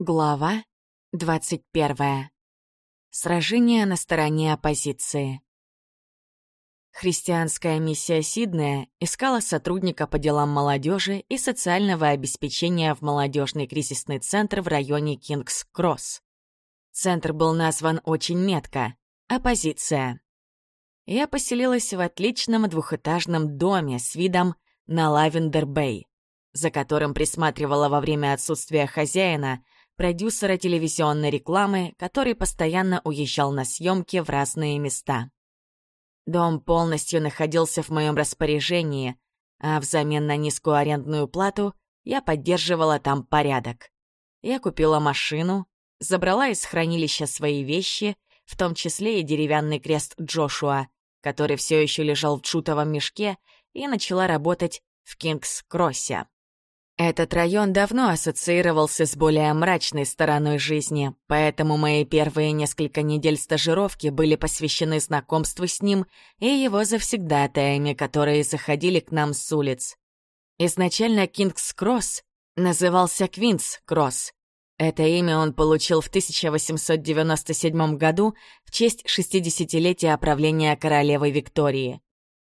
Глава 21. Сражение на стороне оппозиции. Христианская миссия Сиднея искала сотрудника по делам молодежи и социального обеспечения в молодежный кризисный центр в районе Кингс-Кросс. Центр был назван очень метко — «Оппозиция». Я поселилась в отличном двухэтажном доме с видом на Лавендер-Бэй, за которым присматривала во время отсутствия хозяина — продюсера телевизионной рекламы, который постоянно уезжал на съемки в разные места. Дом полностью находился в моем распоряжении, а взамен на низкую арендную плату я поддерживала там порядок. Я купила машину, забрала из хранилища свои вещи, в том числе и деревянный крест Джошуа, который все еще лежал в джутовом мешке, и начала работать в Кингс-Кроссе. Этот район давно ассоциировался с более мрачной стороной жизни, поэтому мои первые несколько недель стажировки были посвящены знакомству с ним и его завсегдатаями, которые заходили к нам с улиц. Изначально Кингс-Кросс назывался Квинс-Кросс. Это имя он получил в 1897 году в честь 60-летия правления королевы Виктории.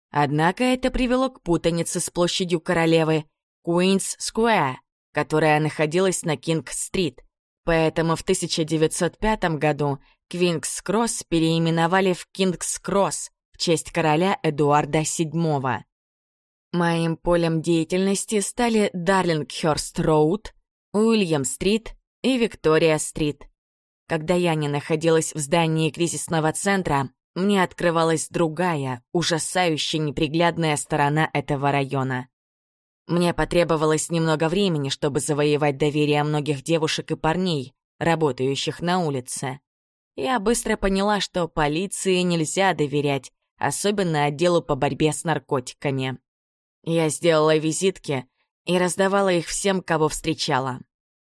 Однако это привело к путанице с площадью королевы — Куинс Сквер, которая находилась на Кинг-стрит. Поэтому в 1905 году Квинкс-Кросс переименовали в Кингс-Кросс в честь короля Эдуарда VII. Моим полем деятельности стали Дарлингхёрст-Роуд, Уильям-стрит и Виктория-стрит. Когда я не находилась в здании кризисного центра, мне открывалась другая, ужасающая неприглядная сторона этого района. Мне потребовалось немного времени, чтобы завоевать доверие многих девушек и парней, работающих на улице. Я быстро поняла, что полиции нельзя доверять, особенно отделу по борьбе с наркотиками. Я сделала визитки и раздавала их всем, кого встречала.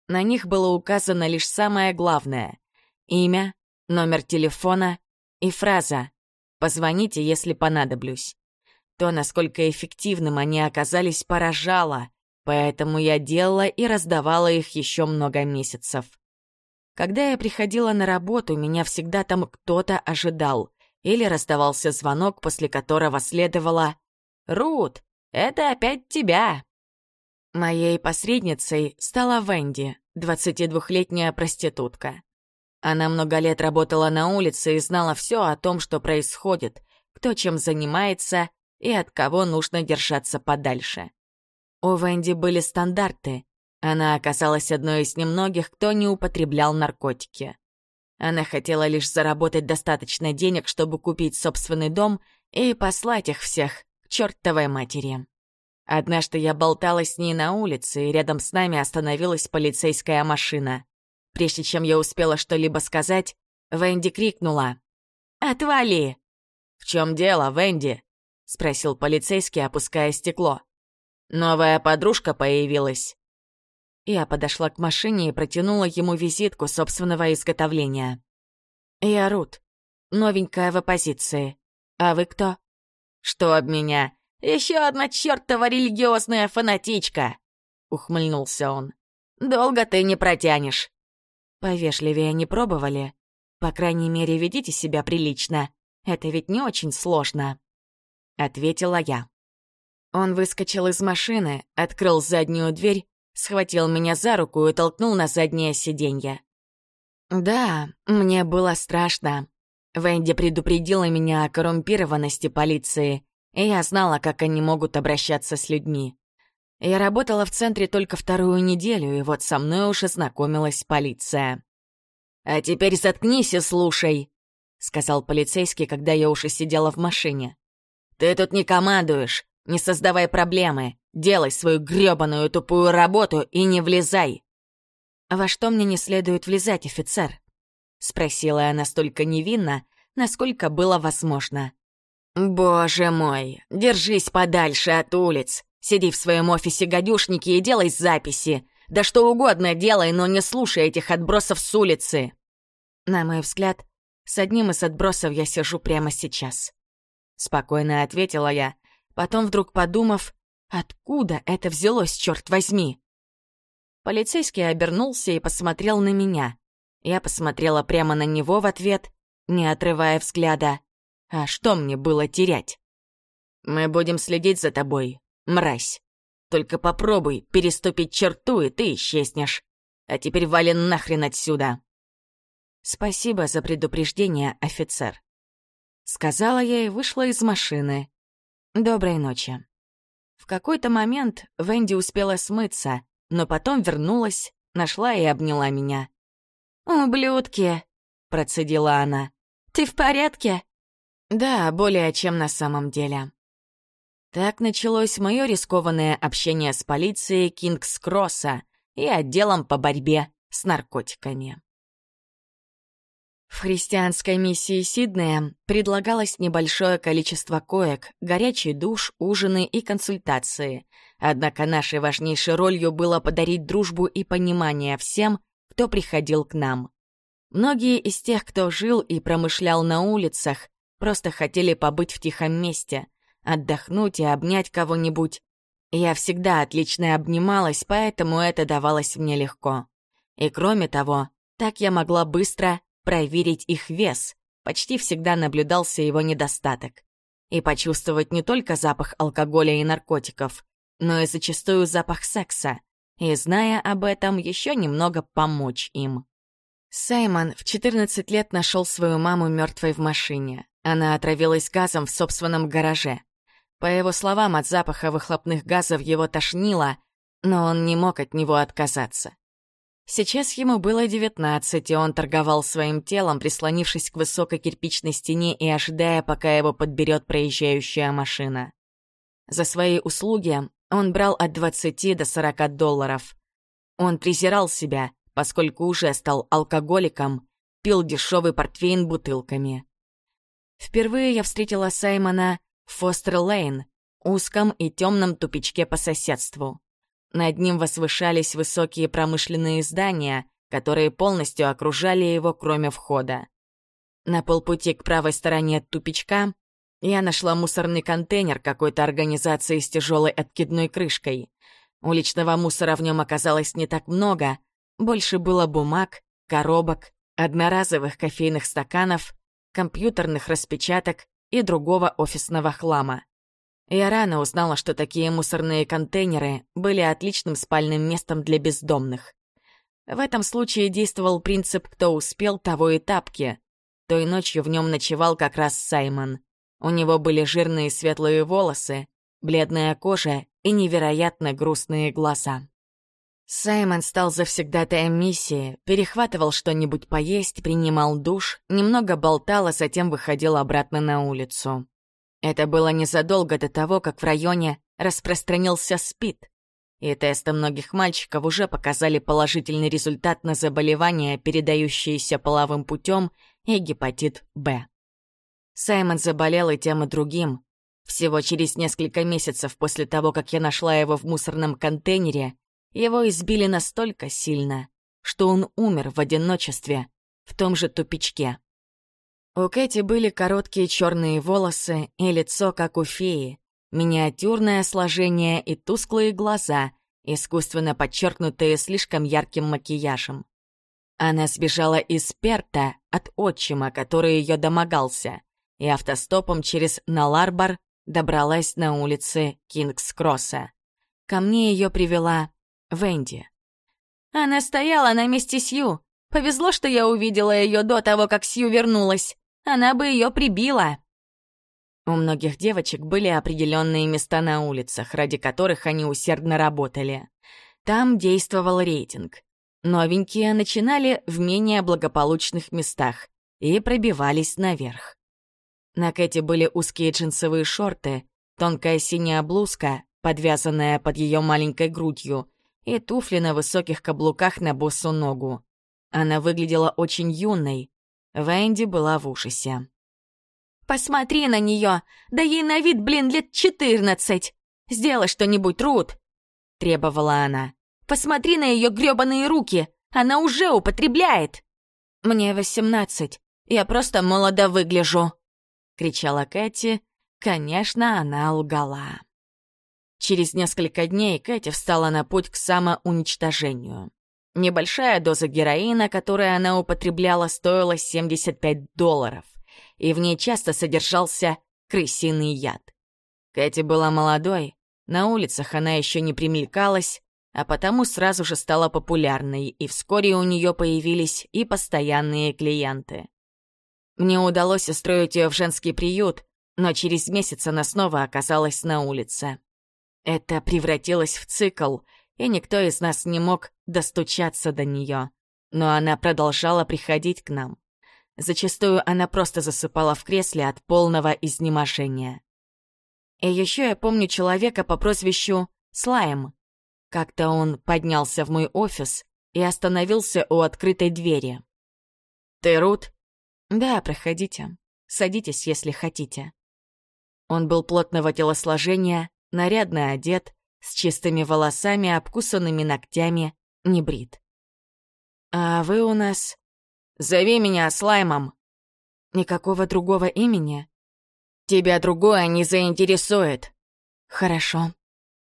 На них было указано лишь самое главное — имя, номер телефона и фраза «Позвоните, если понадоблюсь». То, насколько эффективным они оказались, поражало, поэтому я делала и раздавала их еще много месяцев. Когда я приходила на работу, меня всегда там кто-то ожидал, или раздавался звонок, после которого следовало «Рут, это опять тебя!» Моей посредницей стала Венди, 22-летняя проститутка. Она много лет работала на улице и знала все о том, что происходит, кто чем занимается и от кого нужно держаться подальше. У Венди были стандарты. Она оказалась одной из немногих, кто не употреблял наркотики. Она хотела лишь заработать достаточно денег, чтобы купить собственный дом и послать их всех к чертовой матери. Однажды я болталась с ней на улице, и рядом с нами остановилась полицейская машина. Прежде чем я успела что-либо сказать, Венди крикнула «Отвали!» «В чем дело, Венди?» — спросил полицейский, опуская стекло. «Новая подружка появилась». Я подошла к машине и протянула ему визитку собственного изготовления. «Я Рут, новенькая в оппозиции. А вы кто?» «Что об меня? Еще одна чертова религиозная фанатичка!» — ухмыльнулся он. «Долго ты не протянешь». «Повежливее не пробовали? По крайней мере, ведите себя прилично. Это ведь не очень сложно». — ответила я. Он выскочил из машины, открыл заднюю дверь, схватил меня за руку и толкнул на заднее сиденье. Да, мне было страшно. Венди предупредила меня о коррумпированности полиции, и я знала, как они могут обращаться с людьми. Я работала в центре только вторую неделю, и вот со мной уже знакомилась полиция. «А теперь заткнись и слушай», — сказал полицейский, когда я уже сидела в машине. «Ты тут не командуешь, не создавай проблемы, делай свою грёбаную тупую работу и не влезай!» «Во что мне не следует влезать, офицер?» — спросила я настолько невинно, насколько было возможно. «Боже мой, держись подальше от улиц, сиди в своем офисе гадюшники и делай записи, да что угодно делай, но не слушай этих отбросов с улицы!» На мой взгляд, с одним из отбросов я сижу прямо сейчас. Спокойно ответила я, потом вдруг подумав, откуда это взялось, черт возьми. Полицейский обернулся и посмотрел на меня. Я посмотрела прямо на него в ответ, не отрывая взгляда. А что мне было терять? «Мы будем следить за тобой, мразь. Только попробуй переступить черту, и ты исчезнешь. А теперь вали нахрен отсюда!» «Спасибо за предупреждение, офицер», — сказала я и вышла из машины. «Доброй ночи». В какой-то момент Венди успела смыться, но потом вернулась, нашла и обняла меня. «Ублюдки!» — процедила она. «Ты в порядке?» «Да, более чем на самом деле». Так началось мое рискованное общение с полицией Кингс-Кросса и отделом по борьбе с наркотиками. В христианской миссии Сиднея предлагалось небольшое количество коек, горячий душ, ужины и консультации. Однако нашей важнейшей ролью было подарить дружбу и понимание всем, кто приходил к нам. Многие из тех, кто жил и промышлял на улицах, просто хотели побыть в тихом месте, отдохнуть и обнять кого-нибудь. Я всегда отлично обнималась, поэтому это давалось мне легко. И кроме того, так я могла быстро проверить их вес, почти всегда наблюдался его недостаток. И почувствовать не только запах алкоголя и наркотиков, но и зачастую запах секса, и, зная об этом, еще немного помочь им. Саймон в 14 лет нашел свою маму мертвой в машине. Она отравилась газом в собственном гараже. По его словам, от запаха выхлопных газов его тошнило, но он не мог от него отказаться. Сейчас ему было девятнадцать, и он торговал своим телом, прислонившись к высокой кирпичной стене и ожидая, пока его подберет проезжающая машина. За свои услуги он брал от 20 до 40 долларов. Он презирал себя, поскольку уже стал алкоголиком, пил дешевый портвейн бутылками. Впервые я встретила Саймона в Фостер-Лейн, узком и темном тупичке по соседству. Над ним возвышались высокие промышленные здания, которые полностью окружали его, кроме входа. На полпути к правой стороне тупичка я нашла мусорный контейнер какой-то организации с тяжелой откидной крышкой. Уличного мусора в нем оказалось не так много, больше было бумаг, коробок, одноразовых кофейных стаканов, компьютерных распечаток и другого офисного хлама. Я рано узнала, что такие мусорные контейнеры были отличным спальным местом для бездомных. В этом случае действовал принцип «кто успел, того и тапки». Той ночью в нем ночевал как раз Саймон. У него были жирные светлые волосы, бледная кожа и невероятно грустные глаза. Саймон стал завсегдатаем миссии, перехватывал что-нибудь поесть, принимал душ, немного болтал, а затем выходил обратно на улицу. Это было незадолго до того, как в районе распространился СПИД, и тесты многих мальчиков уже показали положительный результат на заболевания, передающиеся половым путем, и гепатит Б. Саймон заболел и тем и другим. Всего через несколько месяцев после того, как я нашла его в мусорном контейнере, его избили настолько сильно, что он умер в одиночестве в том же тупичке. У Кэти были короткие черные волосы и лицо, как у феи, миниатюрное сложение и тусклые глаза, искусственно подчеркнутые слишком ярким макияжем. Она сбежала из Перта от отчима, который ее домогался, и автостопом через Наларбор добралась на улицы Кингс-Кросса. Ко мне ее привела Венди. Она стояла на месте Сью. Повезло, что я увидела ее до того, как Сью вернулась. Она бы ее прибила. У многих девочек были определенные места на улицах, ради которых они усердно работали. Там действовал рейтинг. Новенькие начинали в менее благополучных местах и пробивались наверх. На Кэти были узкие джинсовые шорты, тонкая синяя блузка, подвязанная под ее маленькой грудью, и туфли на высоких каблуках на босу ногу. Она выглядела очень юной, Венди была в ужасе. «Посмотри на нее! Да ей на вид, блин, лет четырнадцать! Сделай что-нибудь, Рут!» — требовала она. «Посмотри на ее грёбаные руки! Она уже употребляет!» «Мне восемнадцать. Я просто молодо выгляжу!» — кричала Кэти. Конечно, она лгала. Через несколько дней Кэти встала на путь к самоуничтожению. Небольшая доза героина, которую она употребляла, стоила 75 долларов, и в ней часто содержался крысиный яд. Кэти была молодой, на улицах она еще не примелькалась, а потому сразу же стала популярной, и вскоре у нее появились и постоянные клиенты. Мне удалось устроить ее в женский приют, но через месяц она снова оказалась на улице. Это превратилось в цикл — и никто из нас не мог достучаться до нее. Но она продолжала приходить к нам. Зачастую она просто засыпала в кресле от полного изнеможения. И еще я помню человека по прозвищу Слайм. Как-то он поднялся в мой офис и остановился у открытой двери. «Ты Рут?» «Да, проходите. Садитесь, если хотите». Он был плотного телосложения, нарядно одет, с чистыми волосами, обкусанными ногтями, не брит. «А вы у нас...» «Зови меня Слаймом!» «Никакого другого имени?» «Тебя другое не заинтересует». «Хорошо».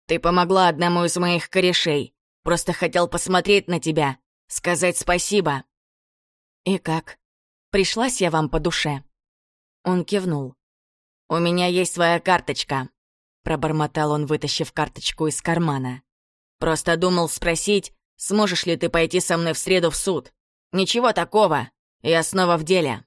«Ты помогла одному из моих корешей. Просто хотел посмотреть на тебя, сказать спасибо». «И как? Пришлась я вам по душе?» Он кивнул. «У меня есть своя карточка. Пробормотал он, вытащив карточку из кармана. «Просто думал спросить, сможешь ли ты пойти со мной в среду в суд? Ничего такого, я снова в деле».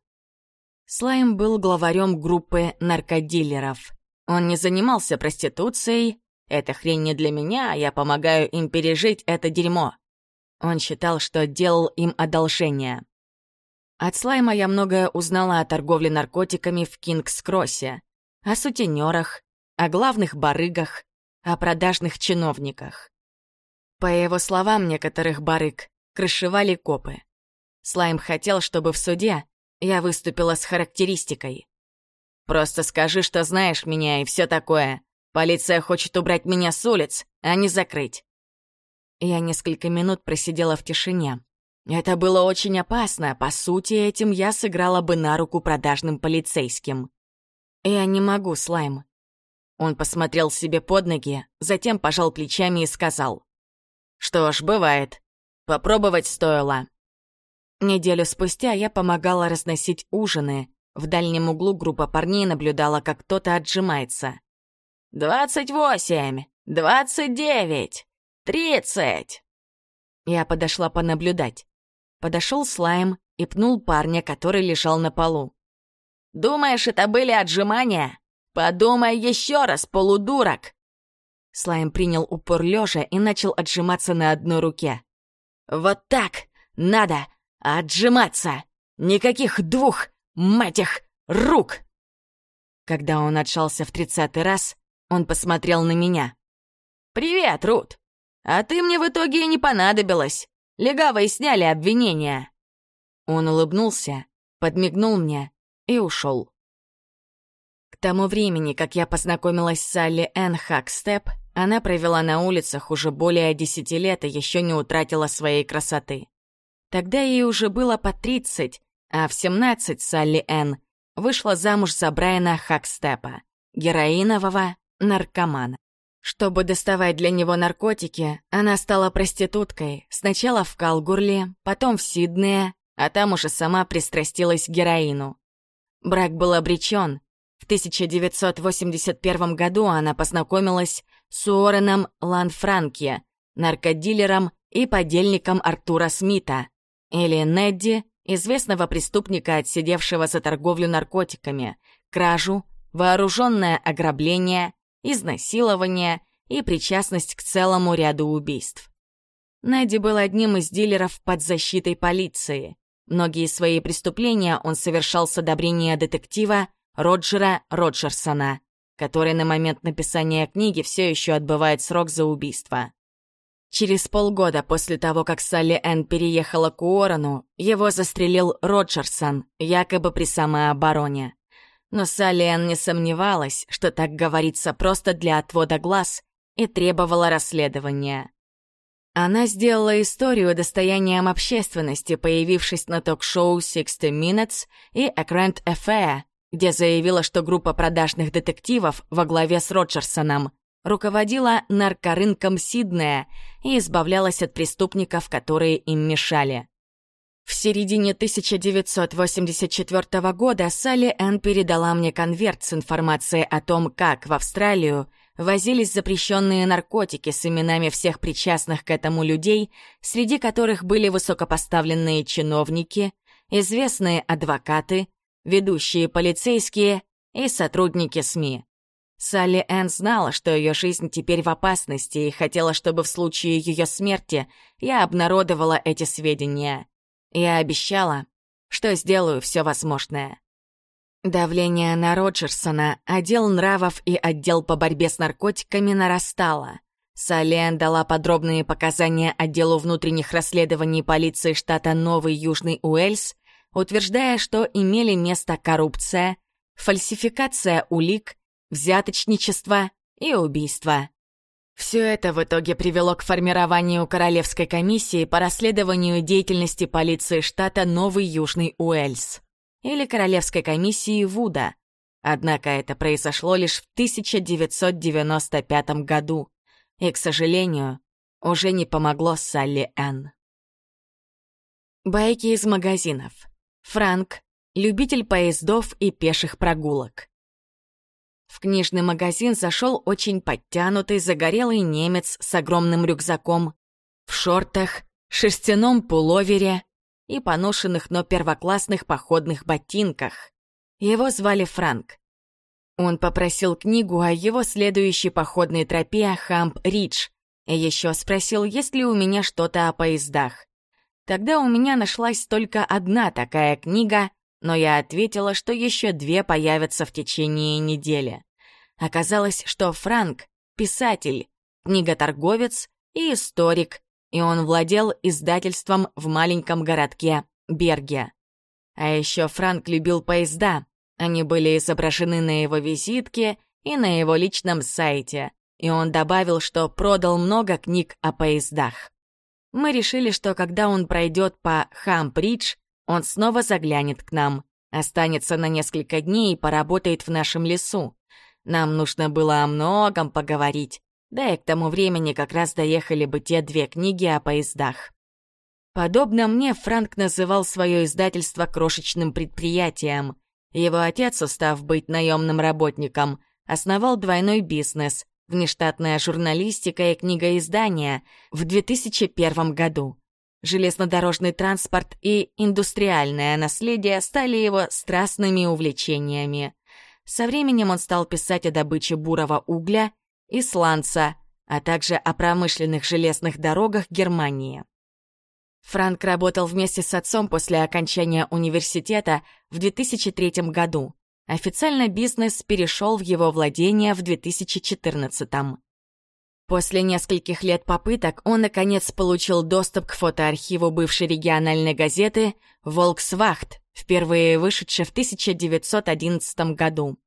Слайм был главарем группы наркодилеров. Он не занимался проституцией. Это хрень не для меня, я помогаю им пережить это дерьмо. Он считал, что делал им одолжение. От Слайма я многое узнала о торговле наркотиками в Кингс-Кроссе, о сутенерах, о главных барыгах, о продажных чиновниках. По его словам, некоторых барыг крышевали копы. Слайм хотел, чтобы в суде я выступила с характеристикой. «Просто скажи, что знаешь меня и все такое. Полиция хочет убрать меня с улиц, а не закрыть». Я несколько минут просидела в тишине. Это было очень опасно. По сути, этим я сыграла бы на руку продажным полицейским. «Я не могу, Слайм. Он посмотрел себе под ноги, затем пожал плечами и сказал. «Что ж, бывает. Попробовать стоило». Неделю спустя я помогала разносить ужины. В дальнем углу группа парней наблюдала, как кто-то отжимается. «Двадцать восемь! Двадцать девять! Тридцать!» Я подошла понаблюдать. Подошел Слайм и пнул парня, который лежал на полу. «Думаешь, это были отжимания?» «Подумай еще раз, полудурок!» Слайм принял упор лежа и начал отжиматься на одной руке. «Вот так! Надо отжиматься! Никаких двух, мать их, рук!» Когда он отшался в тридцатый раз, он посмотрел на меня. «Привет, Рут! А ты мне в итоге и не понадобилась. Легавые сняли обвинения». Он улыбнулся, подмигнул мне и ушел тому времени, как я познакомилась с Салли Энн Хакстеп, она провела на улицах уже более десяти лет и еще не утратила своей красоты. Тогда ей уже было по 30, а в 17 Салли Энн вышла замуж за Брайана Хакстепа, героинового наркомана. Чтобы доставать для него наркотики, она стала проституткой, сначала в Калгурле, потом в Сиднее, а там уже сама пристрастилась к героину. Брак был обречен, в 1981 году она познакомилась с Уорреном Ланфранки, наркодилером и подельником Артура Смита, или Недди, известного преступника, отсидевшего за торговлю наркотиками, кражу, вооруженное ограбление, изнасилование и причастность к целому ряду убийств. Недди был одним из дилеров под защитой полиции. Многие свои преступления он совершал с одобрения детектива Роджера Роджерсона, который на момент написания книги все еще отбывает срок за убийство. Через полгода после того, как Салли Энн переехала к Уоррену, его застрелил Роджерсон, якобы при самообороне. Но Салли Энн не сомневалась, что так говорится просто для отвода глаз, и требовала расследования. Она сделала историю достоянием общественности, появившись на ток-шоу «60 Minutes» и «A Grand Affair», где заявила, что группа продажных детективов во главе с Роджерсоном руководила наркорынком Сиднея и избавлялась от преступников, которые им мешали. В середине 1984 года Салли Энн передала мне конверт с информацией о том, как в Австралию возились запрещенные наркотики с именами всех причастных к этому людей, среди которых были высокопоставленные чиновники, известные адвокаты, ведущие полицейские и сотрудники СМИ. Салли Энн знала, что ее жизнь теперь в опасности и хотела, чтобы в случае ее смерти я обнародовала эти сведения. Я обещала, что сделаю все возможное. Давление на Роджерсона, отдел нравов и отдел по борьбе с наркотиками нарастало. Сален дала подробные показания отделу внутренних расследований полиции штата Новый Южный Уэльс, утверждая, что имели место коррупция, фальсификация улик, взяточничество и убийство. Все это в итоге привело к формированию Королевской комиссии по расследованию деятельности полиции штата Новый Южный Уэльс или Королевской комиссии Вуда. Однако это произошло лишь в 1995 году, и, к сожалению, уже не помогло Салли Энн. Байки из магазинов. Франк — любитель поездов и пеших прогулок. В книжный магазин зашел очень подтянутый, загорелый немец с огромным рюкзаком, в шортах, шерстяном пуловере и поношенных, но первоклассных походных ботинках. Его звали Франк. Он попросил книгу о его следующей походной тропе Хамп-Ридж и еще спросил, есть ли у меня что-то о поездах. Тогда у меня нашлась только одна такая книга, но я ответила, что еще две появятся в течение недели. Оказалось, что Франк — писатель, книготорговец и историк, и он владел издательством в маленьком городке Берге. А еще Франк любил поезда. Они были изображены на его визитке и на его личном сайте, и он добавил, что продал много книг о поездах. Мы решили, что когда он пройдет по Хамбридж, он снова заглянет к нам, останется на несколько дней и поработает в нашем лесу. Нам нужно было о многом поговорить, да и к тому времени как раз доехали бы те две книги о поездах. Подобно мне, Франк называл свое издательство крошечным предприятием. Его отец, устав быть наемным работником, основал двойной бизнес — внештатная журналистика и книгоиздание в 2001 году. Железнодорожный транспорт и индустриальное наследие стали его страстными увлечениями. Со временем он стал писать о добыче бурого угля и сланца, а также о промышленных железных дорогах Германии. Франк работал вместе с отцом после окончания университета в 2003 году. Официально бизнес перешел в его владение в 2014 -м. После нескольких лет попыток он, наконец, получил доступ к фотоархиву бывшей региональной газеты «Волксвахт», впервые вышедшей в 1911 году.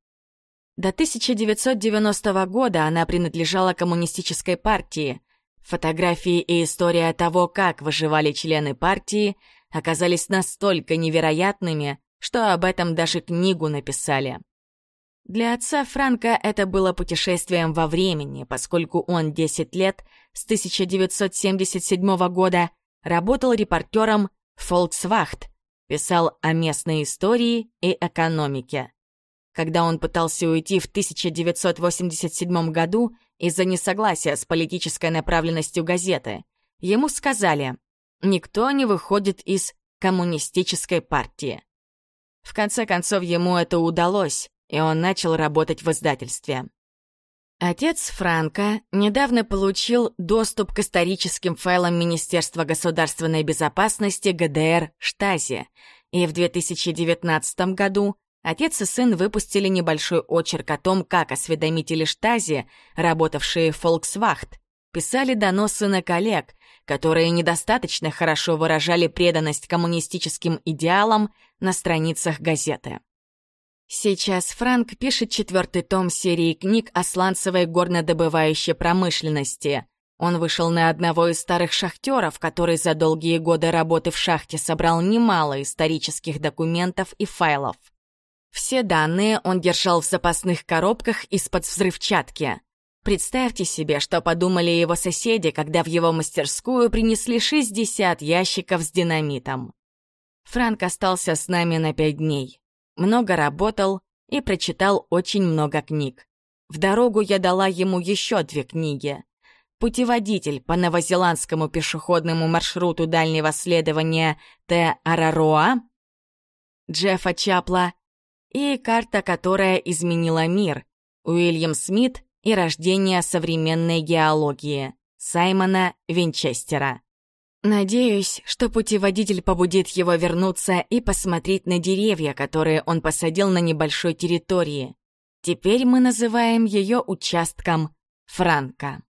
До 1990 года она принадлежала коммунистической партии. Фотографии и история того, как выживали члены партии, оказались настолько невероятными, что об этом даже книгу написали. Для отца Франка это было путешествием во времени, поскольку он 10 лет с 1977 года работал репортером «Фолксвахт», писал о местной истории и экономике. Когда он пытался уйти в 1987 году из-за несогласия с политической направленностью газеты, ему сказали «Никто не выходит из коммунистической партии». В конце концов, ему это удалось, и он начал работать в издательстве. Отец Франка недавно получил доступ к историческим файлам Министерства государственной безопасности ГДР Штази, и в 2019 году Отец и сын выпустили небольшой очерк о том, как осведомители Штази, работавшие в Фолксвахт, писали доносы на коллег, которые недостаточно хорошо выражали преданность коммунистическим идеалам на страницах газеты. Сейчас Франк пишет четвертый том серии книг о сланцевой горнодобывающей промышленности. Он вышел на одного из старых шахтеров, который за долгие годы работы в шахте собрал немало исторических документов и файлов. Все данные он держал в запасных коробках из-под взрывчатки. Представьте себе, что подумали его соседи, когда в его мастерскую принесли 60 ящиков с динамитом. Франк остался с нами на пять дней. Много работал и прочитал очень много книг. В дорогу я дала ему еще две книги. Путеводитель по новозеландскому пешеходному маршруту дальнего следования Т. Арароа Джеффа Чапла и карта, которая изменила мир Уильям Смит и рождение современной геологии Саймона Винчестера. Надеюсь, что путеводитель побудит его вернуться и посмотреть на деревья, которые он посадил на небольшой территории. Теперь мы называем ее участком Франка.